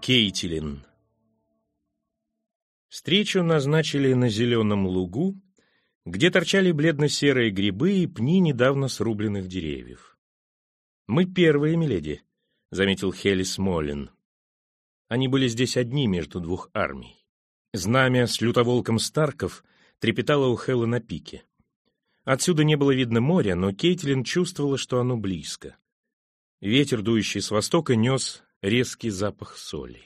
Кейтилин Встречу назначили на зеленом лугу, где торчали бледно-серые грибы и пни недавно срубленных деревьев. «Мы первые, миледи», — заметил Хелис Моллин. Они были здесь одни между двух армий. Знамя с лютоволком Старков трепетало у Хэлла на пике. Отсюда не было видно моря, но Кейтлин чувствовала, что оно близко. Ветер, дующий с востока, нес резкий запах соли.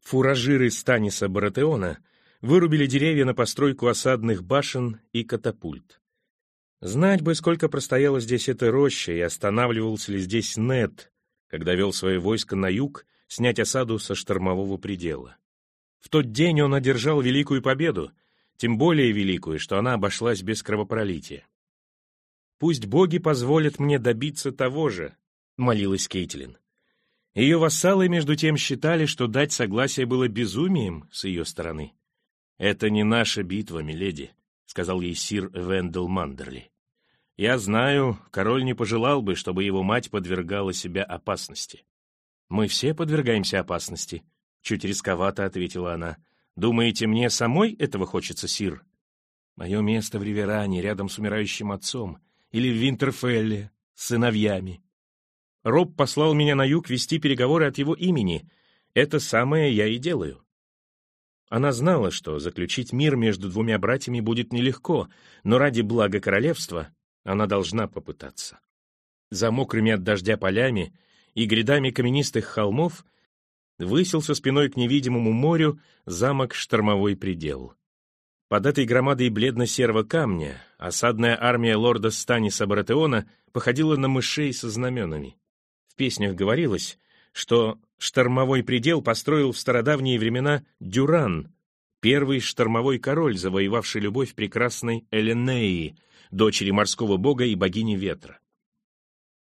Фуражиры Станиса Баратеона вырубили деревья на постройку осадных башен и катапульт. Знать бы, сколько простояла здесь эта роща, и останавливался ли здесь Нет, когда вел свое войско на юг снять осаду со штормового предела. В тот день он одержал великую победу, тем более великую, что она обошлась без кровопролития. «Пусть боги позволят мне добиться того же», — молилась Кейтлин. Ее вассалы, между тем, считали, что дать согласие было безумием с ее стороны. «Это не наша битва, миледи», — сказал ей сир Вендел Мандерли. «Я знаю, король не пожелал бы, чтобы его мать подвергала себя опасности». «Мы все подвергаемся опасности», — чуть рисковато ответила она. «Думаете, мне самой этого хочется, сир?» «Мое место в Риверане, рядом с умирающим отцом, или в Винтерфелле, с сыновьями. Роб послал меня на юг вести переговоры от его имени. Это самое я и делаю. Она знала, что заключить мир между двумя братьями будет нелегко, но ради блага королевства она должна попытаться. За мокрыми от дождя полями и грядами каменистых холмов высился спиной к невидимому морю замок Штормовой предел. Под этой громадой бледно-серого камня осадная армия лорда Станиса Баратеона походила на мышей со знаменами песнях говорилось, что штормовой предел построил в стародавние времена Дюран, первый штормовой король, завоевавший любовь прекрасной Эленеи, дочери морского бога и богини ветра.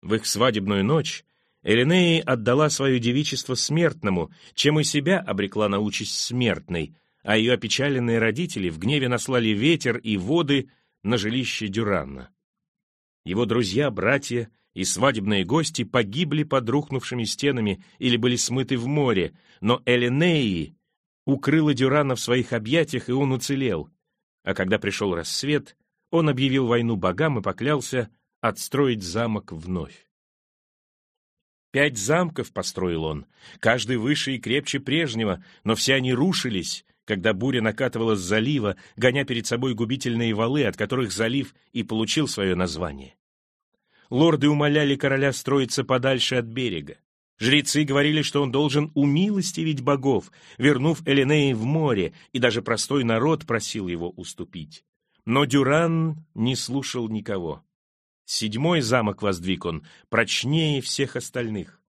В их свадебную ночь Эленеи отдала свое девичество смертному, чем и себя обрекла на участь смертной, а ее опечаленные родители в гневе наслали ветер и воды на жилище Дюранна. Его друзья, братья и свадебные гости погибли под рухнувшими стенами или были смыты в море, но Эленеи укрыла Дюрана в своих объятиях, и он уцелел. А когда пришел рассвет, он объявил войну богам и поклялся отстроить замок вновь. Пять замков построил он, каждый выше и крепче прежнего, но все они рушились, когда буря накатывала с залива, гоня перед собой губительные валы, от которых залив и получил свое название. Лорды умоляли короля строиться подальше от берега. Жрецы говорили, что он должен умилостивить богов, вернув Эленеи в море, и даже простой народ просил его уступить. Но Дюран не слушал никого. Седьмой замок воздвиг он, прочнее всех остальных.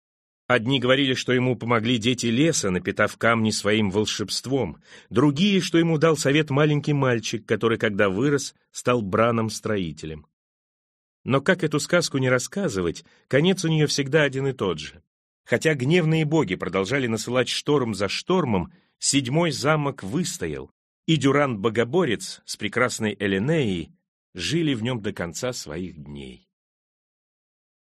Одни говорили, что ему помогли дети леса, напитав камни своим волшебством, другие, что ему дал совет маленький мальчик, который, когда вырос, стал браном-строителем. Но как эту сказку не рассказывать, конец у нее всегда один и тот же. Хотя гневные боги продолжали насылать шторм за штормом, седьмой замок выстоял, и Дюран-богоборец с прекрасной Эленеей жили в нем до конца своих дней.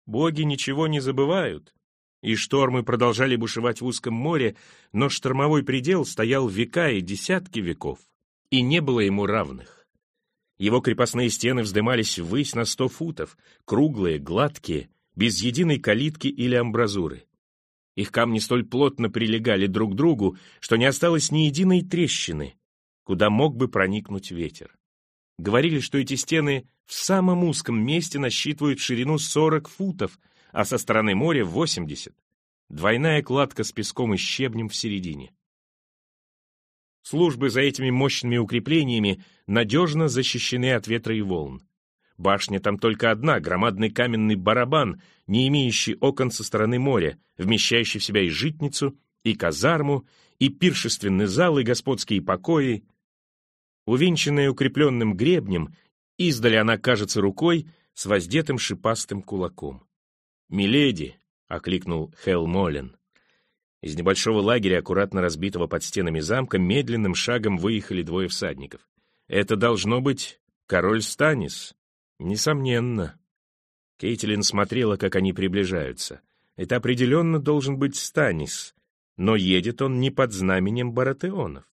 Боги ничего не забывают, и штормы продолжали бушевать в узком море, но штормовой предел стоял века и десятки веков, и не было ему равных. Его крепостные стены вздымались ввысь на сто футов, круглые, гладкие, без единой калитки или амбразуры. Их камни столь плотно прилегали друг к другу, что не осталось ни единой трещины, куда мог бы проникнуть ветер. Говорили, что эти стены в самом узком месте насчитывают ширину 40 футов, а со стороны моря 80. Двойная кладка с песком и щебнем в середине. Службы за этими мощными укреплениями надежно защищены от ветра и волн. Башня там только одна, громадный каменный барабан, не имеющий окон со стороны моря, вмещающий в себя и житницу, и казарму, и пиршественный зал, и господские покои. Увенчанная укрепленным гребнем, издали она кажется рукой с воздетым шипастым кулаком. «Миледи!» — окликнул Хелл Моллен. Из небольшого лагеря, аккуратно разбитого под стенами замка, медленным шагом выехали двое всадников. Это должно быть король Станис. Несомненно. Кейтилин смотрела, как они приближаются. Это определенно должен быть Станис. но едет он не под знаменем баратеонов.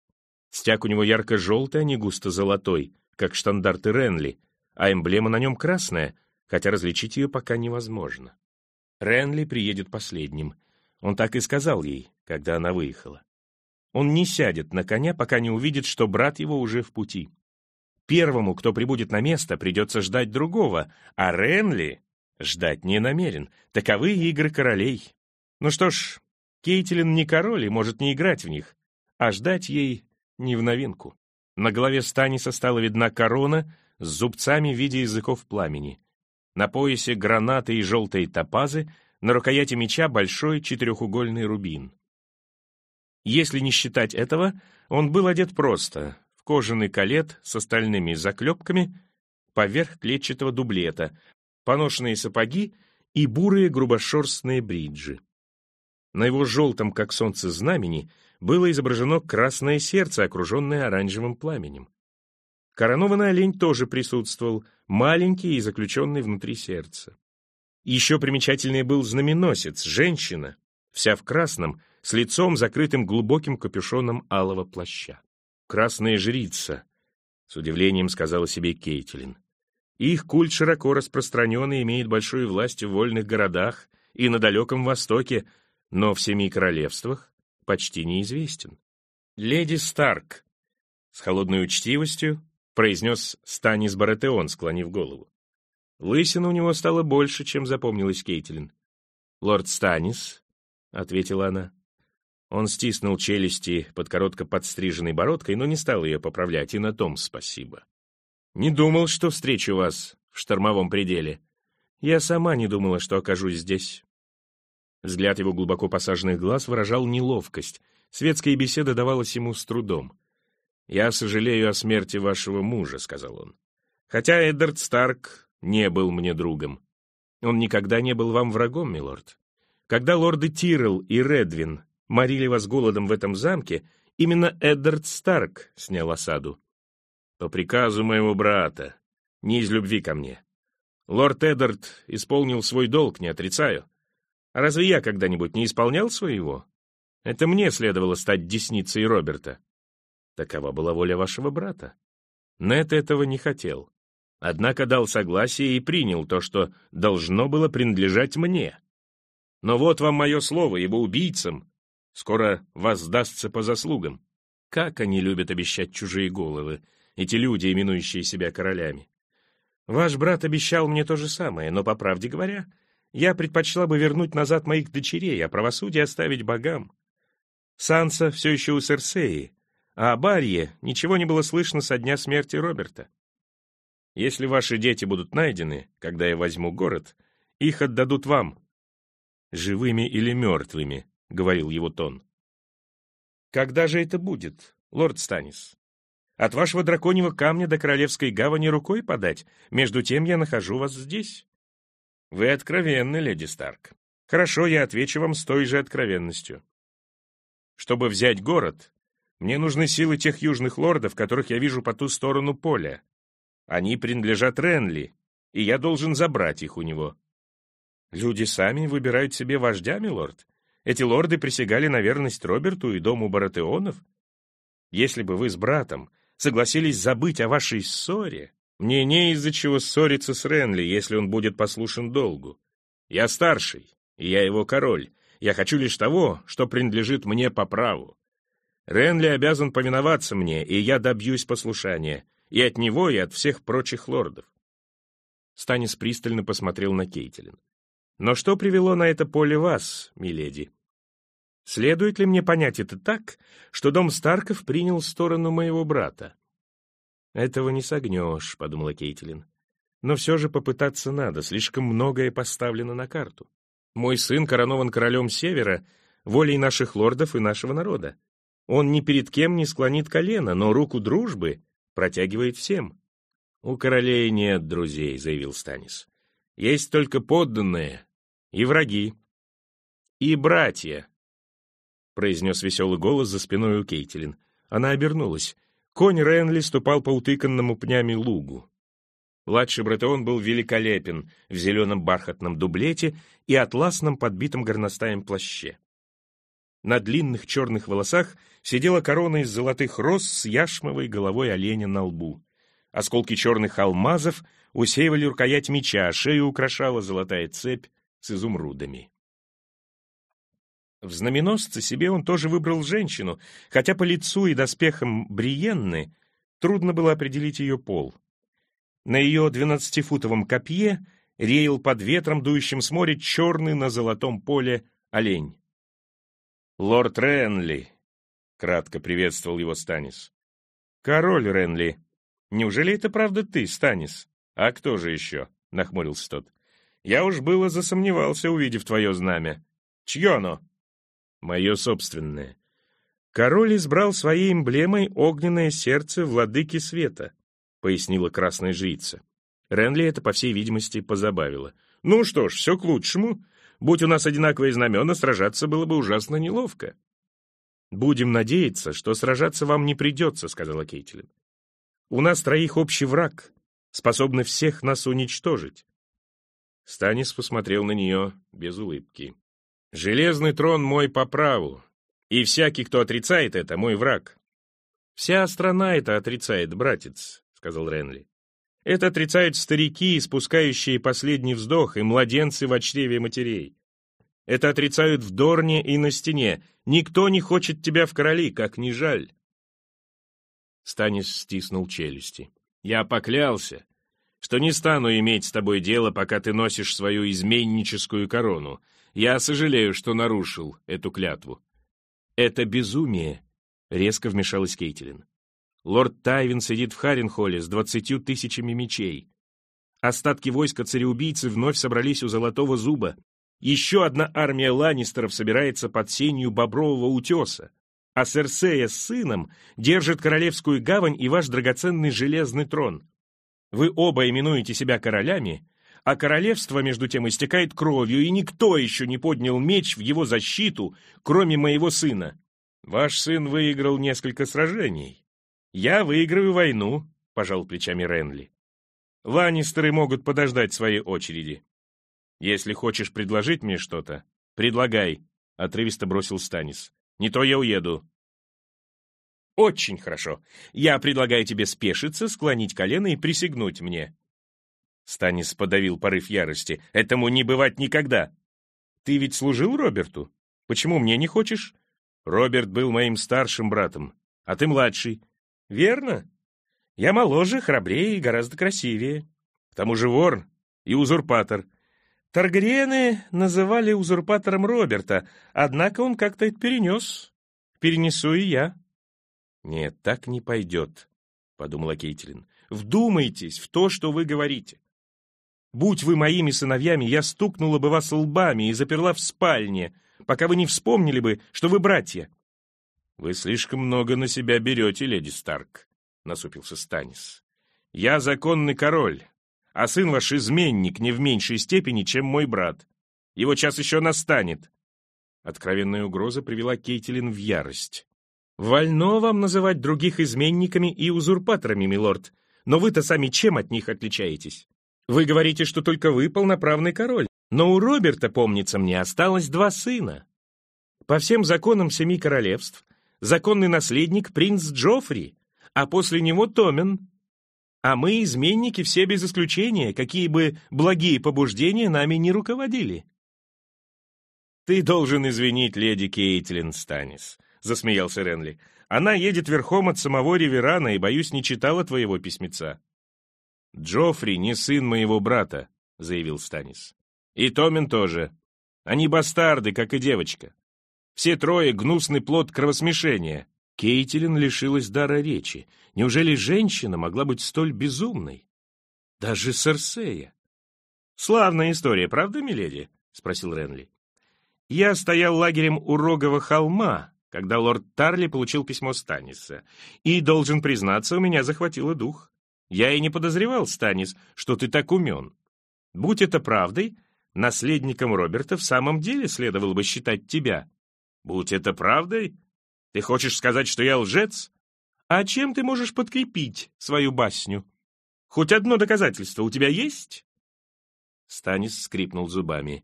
Стяг у него ярко-желтый, а не густо-золотой, как штандарты Ренли, а эмблема на нем красная, хотя различить ее пока невозможно. Ренли приедет последним. Он так и сказал ей, когда она выехала. Он не сядет на коня, пока не увидит, что брат его уже в пути. Первому, кто прибудет на место, придется ждать другого, а Ренли ждать не намерен. Таковы игры королей. Ну что ж, Кейтилин не король и может не играть в них, а ждать ей не в новинку. На голове Станиса стала видна корона с зубцами в виде языков пламени. На поясе гранаты и желтые топазы, на рукояти меча большой четырехугольный рубин. Если не считать этого, он был одет просто, в кожаный калет с остальными заклепками, поверх клетчатого дублета, поношенные сапоги и бурые грубошерстные бриджи. На его желтом, как солнце, знамени было изображено красное сердце, окруженное оранжевым пламенем. Коронованный олень тоже присутствовал, маленький и заключенный внутри сердца. Еще примечательнее был знаменосец, женщина, вся в красном, с лицом, закрытым глубоким капюшоном алого плаща. «Красная жрица», — с удивлением сказала себе Кейтилин. Их культ широко распространен и имеет большую власть в вольных городах и на Далеком Востоке, но в семи королевствах почти неизвестен. «Леди Старк», — с холодной учтивостью произнес Станис Баратеон, склонив голову. Лысина у него стало больше, чем запомнилась Кейтлин. «Лорд Станис», — ответила она. Он стиснул челюсти под коротко подстриженной бородкой, но не стал ее поправлять, и на том спасибо. «Не думал, что встречу вас в штормовом пределе. Я сама не думала, что окажусь здесь». Взгляд его глубоко посаженных глаз выражал неловкость. Светская беседа давалась ему с трудом. «Я сожалею о смерти вашего мужа», — сказал он. «Хотя Эддард Старк не был мне другом. Он никогда не был вам врагом, милорд. Когда лорды Тирл и Редвин морили вас голодом в этом замке, именно Эддард Старк снял осаду. По приказу моего брата, не из любви ко мне. Лорд Эддард исполнил свой долг, не отрицаю. А разве я когда-нибудь не исполнял своего? Это мне следовало стать десницей Роберта. Такова была воля вашего брата. Нет этого не хотел. Однако дал согласие и принял то, что должно было принадлежать мне. Но вот вам мое слово, ибо убийцам скоро воздастся по заслугам. Как они любят обещать чужие головы, эти люди, именующие себя королями. Ваш брат обещал мне то же самое, но, по правде говоря, я предпочла бы вернуть назад моих дочерей, а правосудие оставить богам. Санса все еще у Серсеи, а о Барье ничего не было слышно со дня смерти Роберта. Если ваши дети будут найдены, когда я возьму город, их отдадут вам. Живыми или мертвыми, — говорил его тон. Когда же это будет, лорд Станис? От вашего драконьего камня до королевской гавани рукой подать, между тем я нахожу вас здесь. Вы откровенны, леди Старк. Хорошо, я отвечу вам с той же откровенностью. Чтобы взять город, мне нужны силы тех южных лордов, которых я вижу по ту сторону поля. Они принадлежат Ренли, и я должен забрать их у него. Люди сами выбирают себе вождя, милорд. Эти лорды присягали на верность Роберту и дому Баратеонов. Если бы вы с братом согласились забыть о вашей ссоре, мне не из-за чего ссориться с Ренли, если он будет послушен долгу. Я старший, и я его король. Я хочу лишь того, что принадлежит мне по праву. Ренли обязан повиноваться мне, и я добьюсь послушания. И от него, и от всех прочих лордов. Станис пристально посмотрел на Кейтелин. «Но что привело на это поле вас, миледи? Следует ли мне понять это так, что дом Старков принял сторону моего брата? «Этого не согнешь», — подумала Кейтилин. «Но все же попытаться надо, слишком многое поставлено на карту. Мой сын коронован королем Севера, волей наших лордов и нашего народа. Он ни перед кем не склонит колено, но руку дружбы протягивает всем». «У королей нет друзей», — заявил Станис. «Есть только подданные и враги. И братья», — произнес веселый голос за спиной у Кейтилин. Она обернулась. Конь Ренли ступал по утыканному пнями лугу. Младший Бретеон был великолепен в зеленом бархатном дублете и атласном подбитом горностаем плаще. На длинных черных волосах сидела корона из золотых роз с яшмовой головой оленя на лбу. Осколки черных алмазов усеивали рукоять меча, а шею украшала золотая цепь с изумрудами. В знаменосце себе он тоже выбрал женщину, хотя по лицу и доспехам Бриенны трудно было определить ее пол. На ее двенадцатифутовом копье реял под ветром, дующим с моря, черный на золотом поле олень. «Лорд Ренли!» — кратко приветствовал его Станис. «Король Ренли! Неужели это правда ты, Станис? А кто же еще?» — нахмурился тот. «Я уж было засомневался, увидев твое знамя. Чье оно?» «Мое собственное. Король избрал своей эмблемой огненное сердце владыки света», — пояснила красная жрица. Ренли это, по всей видимости, позабавило. «Ну что ж, все к лучшему. Будь у нас одинаковые знамена, сражаться было бы ужасно неловко». «Будем надеяться, что сражаться вам не придется», — сказала Кейтилин. «У нас троих общий враг, способный всех нас уничтожить». Станис посмотрел на нее без улыбки. «Железный трон мой по праву, и всякий, кто отрицает это, мой враг». «Вся страна это отрицает, братец», — сказал Ренли. Это отрицают старики, испускающие последний вздох, и младенцы в чреве матерей. Это отрицают в Дорне и на стене. Никто не хочет тебя в короли, как ни жаль. Станис стиснул челюсти. Я поклялся, что не стану иметь с тобой дело, пока ты носишь свою изменническую корону. Я сожалею, что нарушил эту клятву. Это безумие, — резко вмешалась Кейтилин. Лорд Тайвин сидит в Харенхолле с двадцатью тысячами мечей. Остатки войска цареубийцы вновь собрались у Золотого Зуба. Еще одна армия Ланнистеров собирается под сенью Бобрового утеса. А Серсея с сыном держит Королевскую гавань и ваш драгоценный железный трон. Вы оба именуете себя королями, а королевство, между тем, истекает кровью, и никто еще не поднял меч в его защиту, кроме моего сына. Ваш сын выиграл несколько сражений. «Я выиграю войну», — пожал плечами Ренли. «Ланнистеры могут подождать своей очереди. Если хочешь предложить мне что-то, предлагай», — отрывисто бросил Станис. «Не то я уеду». «Очень хорошо. Я предлагаю тебе спешиться, склонить колено и присягнуть мне». Станис подавил порыв ярости. «Этому не бывать никогда. Ты ведь служил Роберту? Почему мне не хочешь? Роберт был моим старшим братом, а ты младший. Верно? Я моложе, храбрее и гораздо красивее. К тому же вор и узурпатор. Таргариены называли узурпатором Роберта, однако он как-то это перенес. Перенесу и я. Нет, так не пойдет, — подумала Кейтилин. Вдумайтесь в то, что вы говорите. Будь вы моими сыновьями, я стукнула бы вас лбами и заперла в спальне, пока вы не вспомнили бы, что вы братья. «Вы слишком много на себя берете, леди Старк», — насупился Станис. «Я законный король, а сын ваш изменник не в меньшей степени, чем мой брат. Его час еще настанет». Откровенная угроза привела Кейтилин в ярость. «Вольно вам называть других изменниками и узурпаторами, милорд, но вы-то сами чем от них отличаетесь? Вы говорите, что только вы полноправный король, но у Роберта, помнится мне, осталось два сына. По всем законам семи королевств законный наследник принц Джоффри, а после него Томен. А мы, изменники, все без исключения, какие бы благие побуждения нами не руководили. «Ты должен извинить леди Кейтлин Станис», — засмеялся Ренли. «Она едет верхом от самого Реверана и, боюсь, не читала твоего письмеца». «Джоффри не сын моего брата», — заявил Станис. «И Томин тоже. Они бастарды, как и девочка. Все трое — гнусный плод кровосмешения. Кейтилин лишилась дара речи. Неужели женщина могла быть столь безумной? Даже Серсея. «Славная история, правда, миледи?» — спросил Ренли. «Я стоял лагерем у Рогового холма, когда лорд Тарли получил письмо Станиса, и, должен признаться, у меня захватило дух. Я и не подозревал, Станис, что ты так умен. Будь это правдой, наследником Роберта в самом деле следовало бы считать тебя, Будь это правдой, ты хочешь сказать, что я лжец? А чем ты можешь подкрепить свою басню? Хоть одно доказательство у тебя есть?» Станис скрипнул зубами.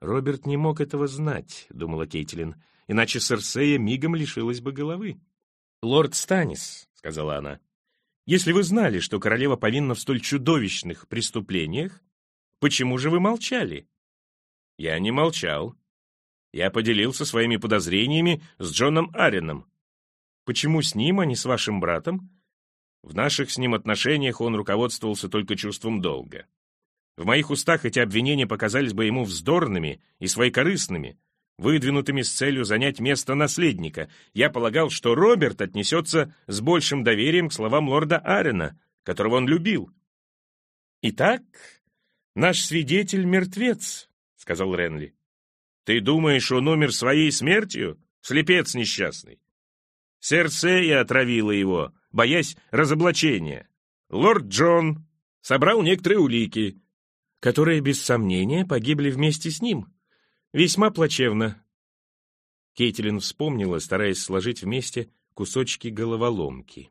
Роберт не мог этого знать, думала Кейтлин, иначе Серсея мигом лишилась бы головы. «Лорд Станис», — сказала она, — «если вы знали, что королева повинна в столь чудовищных преступлениях, почему же вы молчали?» «Я не молчал. Я поделился своими подозрениями с Джоном Ареном. Почему с ним, а не с вашим братом?» В наших с ним отношениях он руководствовался только чувством долга. В моих устах эти обвинения показались бы ему вздорными и своекорыстными, выдвинутыми с целью занять место наследника. Я полагал, что Роберт отнесется с большим доверием к словам лорда Арена, которого он любил. «Итак, наш свидетель мертвец», — сказал Ренли. «Ты думаешь, он умер своей смертью? Слепец несчастный. Серсея отравила его, боясь разоблачения. Лорд Джон собрал некоторые улики, которые, без сомнения, погибли вместе с ним. Весьма плачевно. Кейтилин вспомнила, стараясь сложить вместе кусочки головоломки.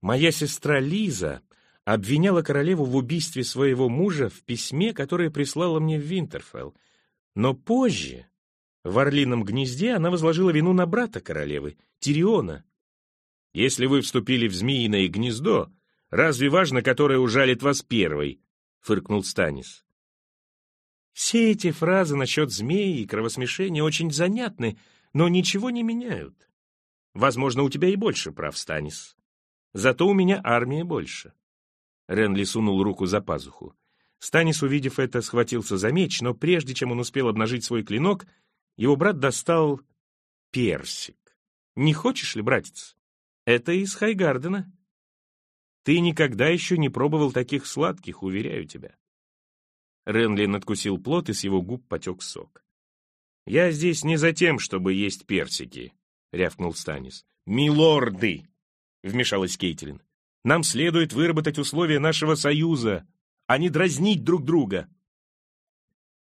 «Моя сестра Лиза обвиняла королеву в убийстве своего мужа в письме, которое прислала мне в Винтерфелл. Но позже, в Орлином гнезде, она возложила вину на брата королевы, Тириона. Если вы вступили в змеиное гнездо, разве важно, которое ужалит вас первой?» — фыркнул Станис. Все эти фразы насчет змеи и кровосмешения очень занятны, но ничего не меняют. Возможно, у тебя и больше прав, Станис. Зато у меня армия больше. Ренли сунул руку за пазуху. Станис, увидев это, схватился за меч, но прежде чем он успел обнажить свой клинок, его брат достал персик. «Не хочешь ли, братец?» Это из Хайгардена. Ты никогда еще не пробовал таких сладких, уверяю тебя. Ренли надкусил плод, и с его губ потек сок. «Я здесь не за тем, чтобы есть персики», — рявкнул Станис. «Милорды!» — вмешалась Кейтлин. «Нам следует выработать условия нашего союза, а не дразнить друг друга».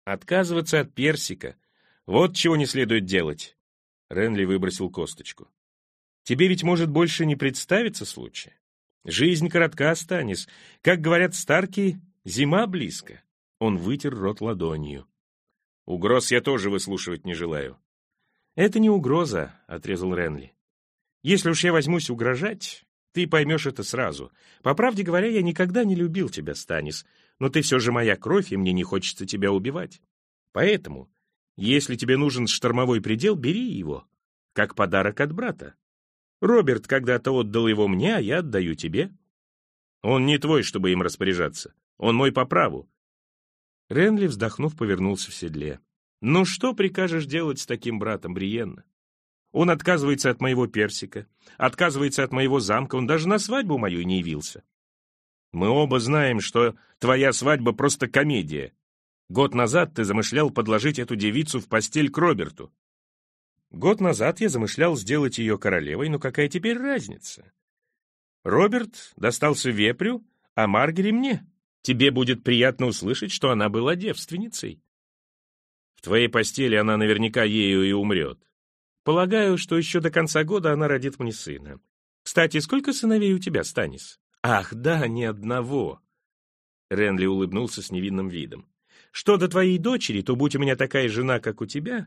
«Отказываться от персика — вот чего не следует делать», — Ренли выбросил косточку. Тебе ведь может больше не представиться случая. Жизнь коротка, Станис. Как говорят старки, зима близко. Он вытер рот ладонью. Угроз я тоже выслушивать не желаю. Это не угроза, отрезал Ренли. Если уж я возьмусь угрожать, ты поймешь это сразу. По правде говоря, я никогда не любил тебя, Станис, но ты все же моя кровь, и мне не хочется тебя убивать. Поэтому, если тебе нужен штормовой предел, бери его, как подарок от брата. Роберт когда-то отдал его мне, а я отдаю тебе. Он не твой, чтобы им распоряжаться. Он мой по праву. Ренли, вздохнув, повернулся в седле. «Ну что прикажешь делать с таким братом Бриенна? Он отказывается от моего персика, отказывается от моего замка, он даже на свадьбу мою не явился. Мы оба знаем, что твоя свадьба просто комедия. Год назад ты замышлял подложить эту девицу в постель к Роберту. Год назад я замышлял сделать ее королевой, но какая теперь разница? Роберт достался вепрю, а Маргери мне. Тебе будет приятно услышать, что она была девственницей. В твоей постели она наверняка ею и умрет. Полагаю, что еще до конца года она родит мне сына. Кстати, сколько сыновей у тебя, Станис? Ах, да, ни одного. Ренли улыбнулся с невинным видом. Что до твоей дочери, то будь у меня такая жена, как у тебя,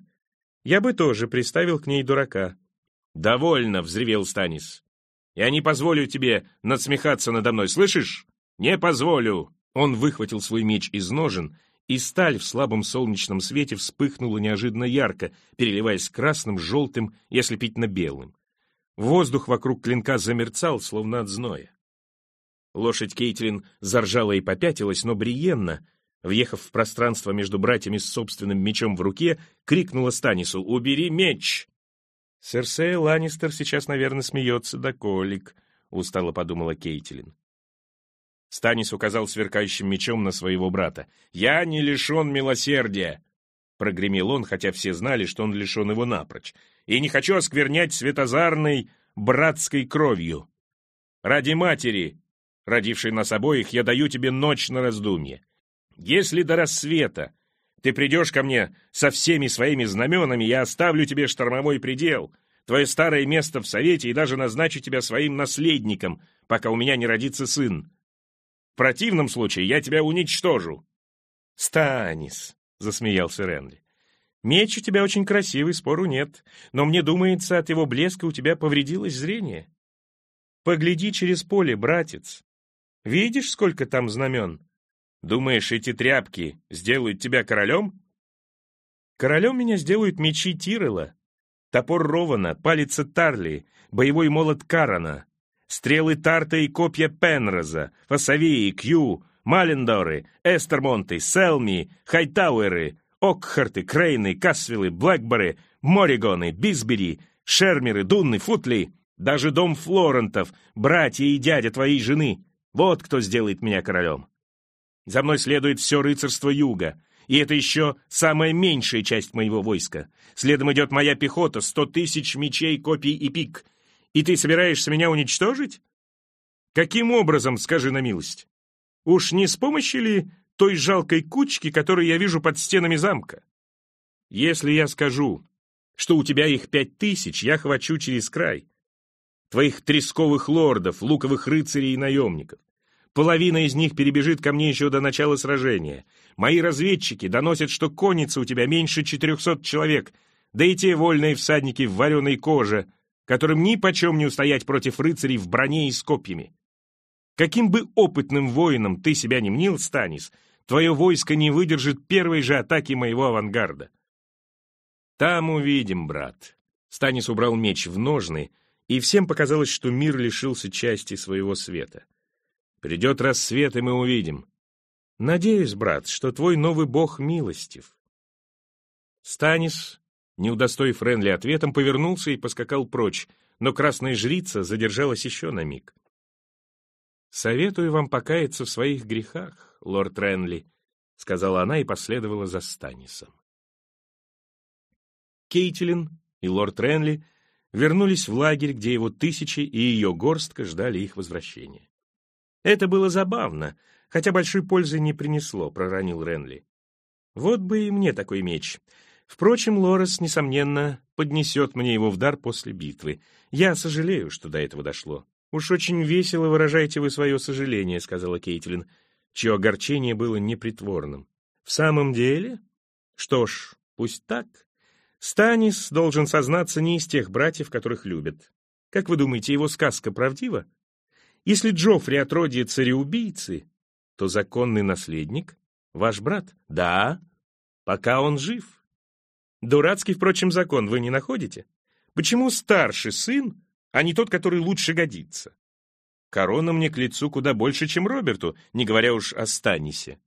я бы тоже приставил к ней дурака. «Довольно!» — взревел Станис. «Я не позволю тебе надсмехаться надо мной, слышишь? Не позволю!» Он выхватил свой меч из ножен, и сталь в слабом солнечном свете вспыхнула неожиданно ярко, переливаясь красным, желтым и ослепительно белым. Воздух вокруг клинка замерцал, словно от зноя. Лошадь Кейтлин заржала и попятилась, но Бриенна, въехав в пространство между братьями с собственным мечом в руке, крикнула Станису «Убери меч!» «Серсея Ланнистер сейчас, наверное, смеется до колик», — устало подумала Кейтилин. Станис указал сверкающим мечом на своего брата. «Я не лишен милосердия!» Прогремел он, хотя все знали, что он лишен его напрочь. «И не хочу осквернять светозарной братской кровью. Ради матери, родившей нас обоих, я даю тебе ночь на раздумье. Если до рассвета ты придешь ко мне со всеми своими знаменами, я оставлю тебе штормовой предел, твое старое место в совете и даже назначу тебя своим наследником, пока у меня не родится сын. В противном случае я тебя уничтожу». «Станис», — засмеялся Ренли. «Меч у тебя очень красивый, спору нет, но мне думается, от его блеска у тебя повредилось зрение. Погляди через поле, братец. Видишь, сколько там знамен? Думаешь, эти тряпки сделают тебя королем?» «Королем меня сделают мечи Тирола, топор Рована, палец Тарли, боевой молот Карана, стрелы Тарта и копья Пенроза, Фасавии, Кью, Малендоры, Эстермонты, Селми, Хайтауэры, Окхарты, Крейны, Касвиллы, Блэкборы, Моригоны, Бисбери, Шермеры, Дунны, Футли, даже дом Флорентов, братья и дядя твоей жены. Вот кто сделает меня королем. За мной следует все рыцарство юга, и это еще самая меньшая часть моего войска. Следом идет моя пехота, сто тысяч мечей, копий и пик. И ты собираешься меня уничтожить? Каким образом, скажи на милость? Уж не с помощью ли той жалкой кучки, которую я вижу под стенами замка? Если я скажу, что у тебя их пять тысяч, я хвачу через край. Твоих тресковых лордов, луковых рыцарей и наемников. Половина из них перебежит ко мне еще до начала сражения. Мои разведчики доносят, что конница у тебя меньше четырехсот человек, да и те вольные всадники в вареной коже, которым ни почем не устоять против рыцарей в броне и с копьями. Каким бы опытным воином ты себя не мнил, Станис, твое войско не выдержит первой же атаки моего авангарда. Там увидим, брат. Станис убрал меч в ножны, и всем показалось, что мир лишился части своего света. Придет рассвет, и мы увидим. Надеюсь, брат, что твой новый бог милостив. Станис, не удостоив Ренли ответом, повернулся и поскакал прочь, но красная жрица задержалась еще на миг. «Советую вам покаяться в своих грехах, лорд Ренли», — сказала она и последовала за Станисом. Кейтилин и лорд Ренли вернулись в лагерь, где его тысячи и ее горстка ждали их возвращения. Это было забавно, хотя большой пользы не принесло, проронил Ренли. Вот бы и мне такой меч. Впрочем, Лорес, несомненно, поднесет мне его в дар после битвы. Я сожалею, что до этого дошло. «Уж очень весело выражаете вы свое сожаление», — сказала Кейтлин, чье огорчение было непритворным. «В самом деле? Что ж, пусть так. Станис должен сознаться не из тех братьев, которых любят. Как вы думаете, его сказка правдива? Если Джоффри отродье цареубийцы, то законный наследник — ваш брат. Да, пока он жив. Дурацкий, впрочем, закон вы не находите? Почему старший сын а не тот, который лучше годится. Корона мне к лицу куда больше, чем Роберту, не говоря уж о Станисе.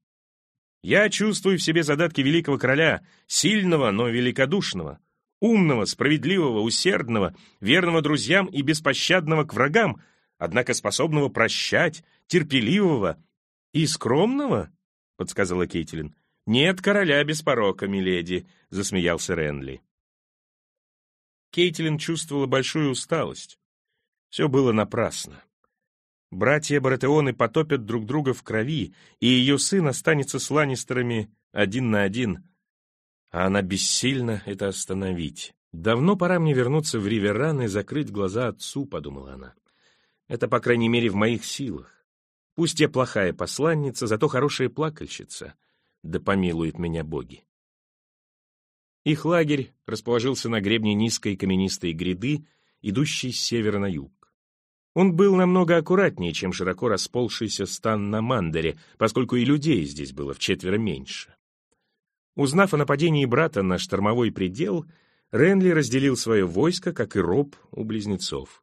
Я чувствую в себе задатки великого короля, сильного, но великодушного, умного, справедливого, усердного, верного друзьям и беспощадного к врагам, однако способного прощать, терпеливого и скромного, — подсказала Кейтилин. «Нет короля без порока, миледи», — засмеялся Ренли. Кейтлин чувствовала большую усталость. Все было напрасно. Братья Баратеоны потопят друг друга в крови, и ее сын останется с Ланнистерами один на один. А она бессильна это остановить. «Давно пора мне вернуться в Риверан и закрыть глаза отцу», — подумала она. «Это, по крайней мере, в моих силах. Пусть я плохая посланница, зато хорошая плакальщица. Да помилуют меня боги». Их лагерь расположился на гребне низкой каменистой гряды, идущей с севера на юг. Он был намного аккуратнее, чем широко расползшийся стан на Мандере, поскольку и людей здесь было в четверо меньше. Узнав о нападении брата на штормовой предел, Ренли разделил свое войско, как и Роб у близнецов.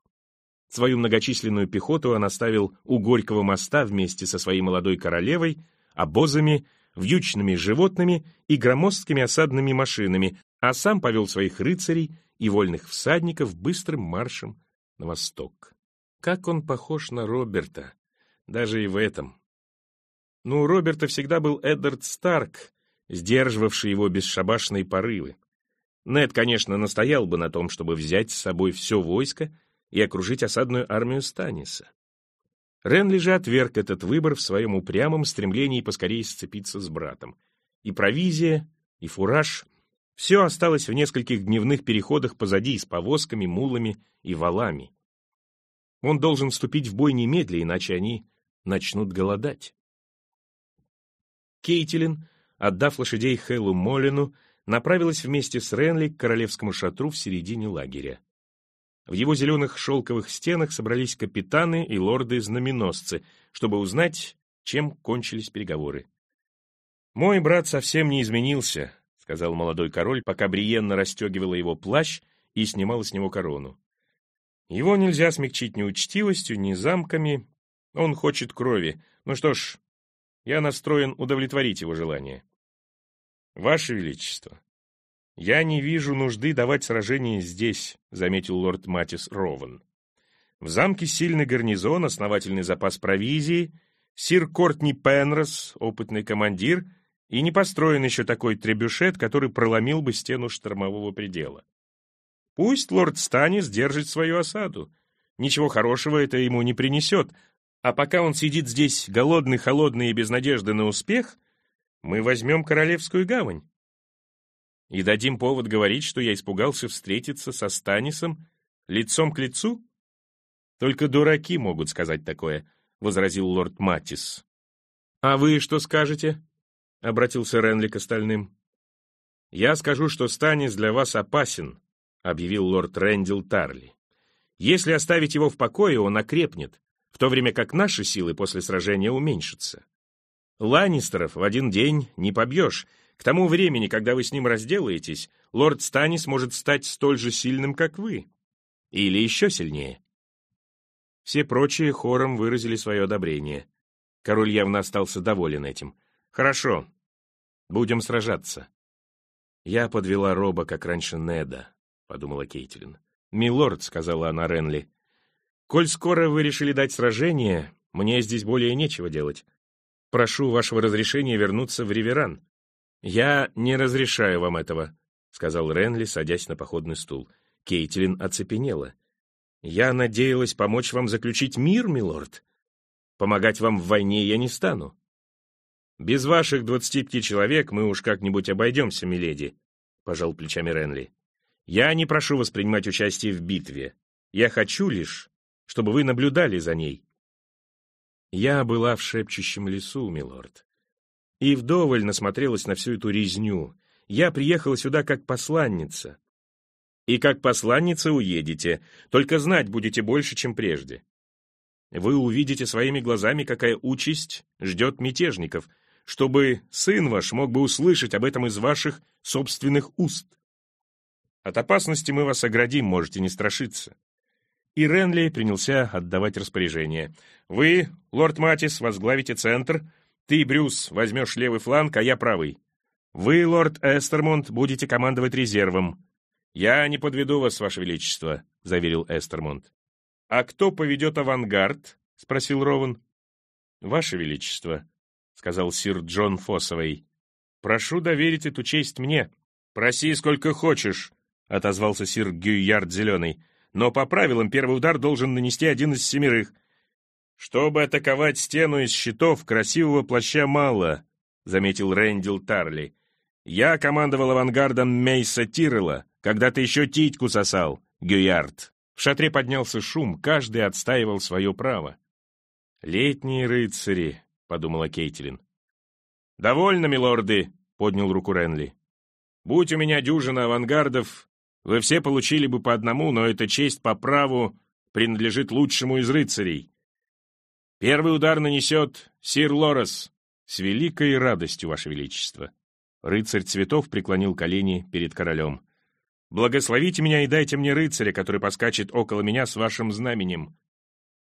Свою многочисленную пехоту он оставил у Горького моста вместе со своей молодой королевой, обозами вьючными животными и громоздкими осадными машинами, а сам повел своих рыцарей и вольных всадников быстрым маршем на восток. Как он похож на Роберта, даже и в этом. Ну, у Роберта всегда был Эддард Старк, сдерживавший его бесшабашные порывы. Нед, конечно, настоял бы на том, чтобы взять с собой все войско и окружить осадную армию Станиса. Ренли же отверг этот выбор в своем упрямом стремлении поскорее сцепиться с братом. И провизия, и фураж — все осталось в нескольких дневных переходах позади с повозками, мулами и валами. Он должен вступить в бой немедля, иначе они начнут голодать. Кейтилин отдав лошадей Хэлу Молину, направилась вместе с Ренли к королевскому шатру в середине лагеря. В его зеленых шелковых стенах собрались капитаны и лорды-знаменосцы, чтобы узнать, чем кончились переговоры. «Мой брат совсем не изменился», — сказал молодой король, пока Бриенна расстегивала его плащ и снимала с него корону. «Его нельзя смягчить ни учтивостью, ни замками. Он хочет крови. Ну что ж, я настроен удовлетворить его желание». «Ваше Величество, я не вижу нужды давать сражение здесь», — заметил лорд Матис Рован. «В замке сильный гарнизон, основательный запас провизии, сир Кортни Пенрос, опытный командир, и не построен еще такой требюшет, который проломил бы стену штормового предела. Пусть лорд Станис держит свою осаду. Ничего хорошего это ему не принесет, а пока он сидит здесь голодный, холодный и без надежды на успех, мы возьмем Королевскую гавань. И дадим повод говорить, что я испугался встретиться со Станисом лицом к лицу? Только дураки могут сказать такое, — возразил лорд Матис. А вы что скажете? — обратился Ренли к остальным. Я скажу, что Станис для вас опасен, — объявил лорд Рэндил Тарли. Если оставить его в покое, он окрепнет, в то время как наши силы после сражения уменьшатся. Ланнистеров в один день не побьешь. К тому времени, когда вы с ним разделаетесь, лорд Станис может стать столь же сильным, как вы. Или еще сильнее. Все прочие хором выразили свое одобрение. Король явно остался доволен этим. «Хорошо, будем сражаться». «Я подвела Роба, как раньше Неда», — подумала Кейтлин. «Милорд», — сказала она Ренли, — «коль скоро вы решили дать сражение, мне здесь более нечего делать. Прошу вашего разрешения вернуться в Риверан». «Я не разрешаю вам этого», — сказал Ренли, садясь на походный стул. Кейтлин оцепенела. «Я надеялась помочь вам заключить мир, милорд. Помогать вам в войне я не стану». «Без ваших двадцати пяти человек мы уж как-нибудь обойдемся, миледи», — пожал плечами Ренли. «Я не прошу вас принимать участие в битве. Я хочу лишь, чтобы вы наблюдали за ней. Я была в шепчущем лесу, милорд. И вдоволь насмотрелась на всю эту резню. Я приехала сюда как посланница. И как посланница уедете, только знать будете больше, чем прежде. Вы увидите своими глазами, какая участь ждет мятежников, чтобы сын ваш мог бы услышать об этом из ваших собственных уст. От опасности мы вас оградим, можете не страшиться и Ренли принялся отдавать распоряжение. «Вы, лорд Матис, возглавите центр, ты, Брюс, возьмешь левый фланг, а я правый. Вы, лорд Эстермонт, будете командовать резервом. Я не подведу вас, ваше величество», — заверил Эстермонт. «А кто поведет авангард?» — спросил Рован. «Ваше величество», — сказал сир Джон Фосовой. «Прошу доверить эту честь мне». «Проси сколько хочешь», — отозвался сир Гюйярд Зеленый но по правилам первый удар должен нанести один из семерых. «Чтобы атаковать стену из щитов, красивого плаща мало», — заметил Рэндил Тарли. «Я командовал авангардом Мейса Тиррелла, когда ты еще титьку сосал, Гюярд». В шатре поднялся шум, каждый отстаивал свое право. «Летние рыцари», — подумала Кейтилин. «Довольно, милорды», — поднял руку Ренли. «Будь у меня дюжина авангардов, вы все получили бы по одному, но эта честь по праву принадлежит лучшему из рыцарей. Первый удар нанесет сир Лорес. С великой радостью, Ваше Величество. Рыцарь цветов преклонил колени перед королем. Благословите меня и дайте мне рыцаря, который поскачет около меня с вашим знаменем.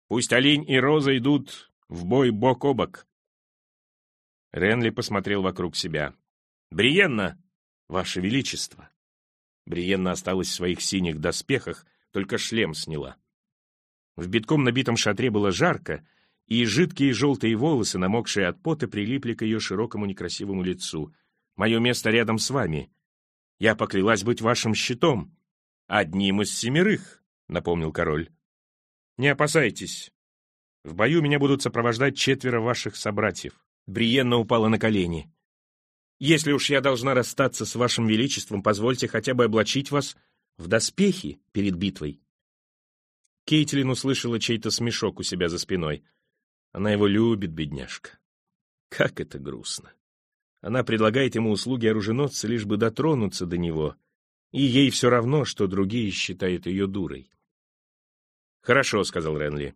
Пусть олень и роза идут в бой бок о бок. Ренли посмотрел вокруг себя. «Бриенна, Ваше Величество!» Бриенна осталась в своих синих доспехах, только шлем сняла. В битком набитом шатре было жарко, и жидкие желтые волосы, намокшие от пота, прилипли к ее широкому некрасивому лицу. «Мое место рядом с вами. Я поклялась быть вашим щитом. Одним из семерых», — напомнил король. «Не опасайтесь. В бою меня будут сопровождать четверо ваших собратьев». Бриенна упала на колени. Если уж я должна расстаться с вашим величеством, позвольте хотя бы облачить вас в доспехи перед битвой». Кейтлин услышала чей-то смешок у себя за спиной. Она его любит, бедняжка. Как это грустно. Она предлагает ему услуги оруженосца, лишь бы дотронуться до него, и ей все равно, что другие считают ее дурой. «Хорошо», — сказал Ренли.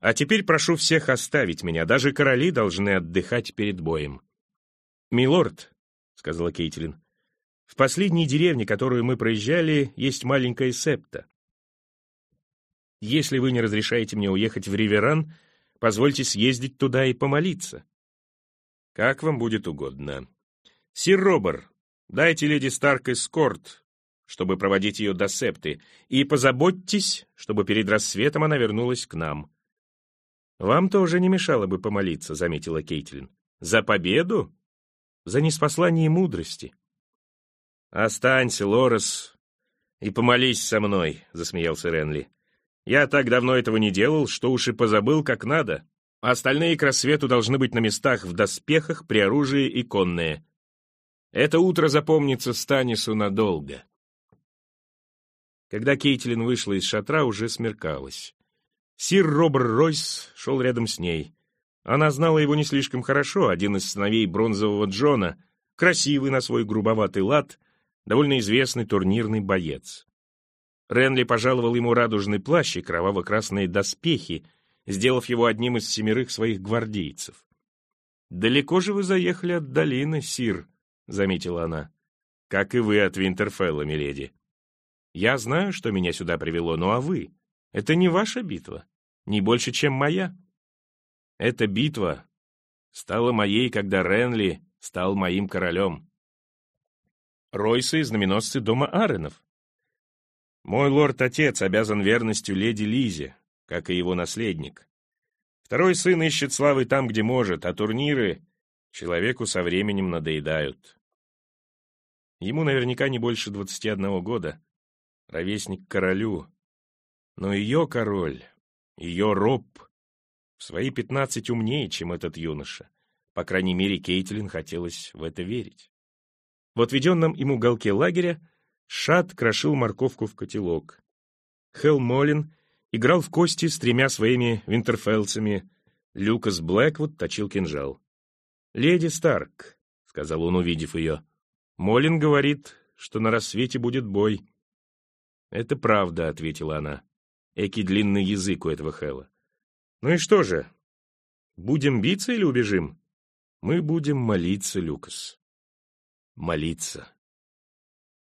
«А теперь прошу всех оставить меня, даже короли должны отдыхать перед боем». «Милорд», — сказала Кейтлин, — «в последней деревне, которую мы проезжали, есть маленькая септа. Если вы не разрешаете мне уехать в Риверан, позвольте съездить туда и помолиться». «Как вам будет угодно. Сир Робер, дайте леди Старк эскорт, чтобы проводить ее до Септы, и позаботьтесь, чтобы перед рассветом она вернулась к нам». «Вам тоже не мешало бы помолиться», — заметила Кейтлин. «За победу? За неспослание мудрости». «Останься, Лорес, и помолись со мной», — засмеялся Ренли. «Я так давно этого не делал, что уж и позабыл, как надо. Остальные к рассвету должны быть на местах в доспехах, при оружии и конные. Это утро запомнится Станису надолго». Когда Кейтлин вышла из шатра, уже смеркалось. Сир Робер Ройс шел рядом с ней. Она знала его не слишком хорошо, один из сыновей бронзового Джона, красивый на свой грубоватый лад, довольно известный турнирный боец. Ренли пожаловал ему радужный плащ и кроваво-красные доспехи, сделав его одним из семерых своих гвардейцев. «Далеко же вы заехали от долины, сир», — заметила она. «Как и вы от Винтерфелла, миледи». Я знаю, что меня сюда привело, ну а вы? Это не ваша битва, не больше, чем моя. Эта битва стала моей, когда Ренли стал моим королем. Ройсы — знаменосцы дома Аренов. Мой лорд-отец обязан верностью леди Лизе, как и его наследник. Второй сын ищет славы там, где может, а турниры человеку со временем надоедают. Ему наверняка не больше двадцати одного года, ровесник королю. Но ее король, ее роб, в свои пятнадцать умнее, чем этот юноша. По крайней мере, Кейтлин хотелось в это верить. В отведенном им уголке лагеря Шат крошил морковку в котелок. Хелл Молин играл в кости с тремя своими винтерфелцами. Люкас Блэквуд точил кинжал. «Леди Старк», — сказал он, увидев ее, — «Молин говорит, что на рассвете будет бой. «Это правда», — ответила она. Эки длинный язык у этого Хэла. «Ну и что же? Будем биться или убежим?» «Мы будем молиться, Люкас». «Молиться».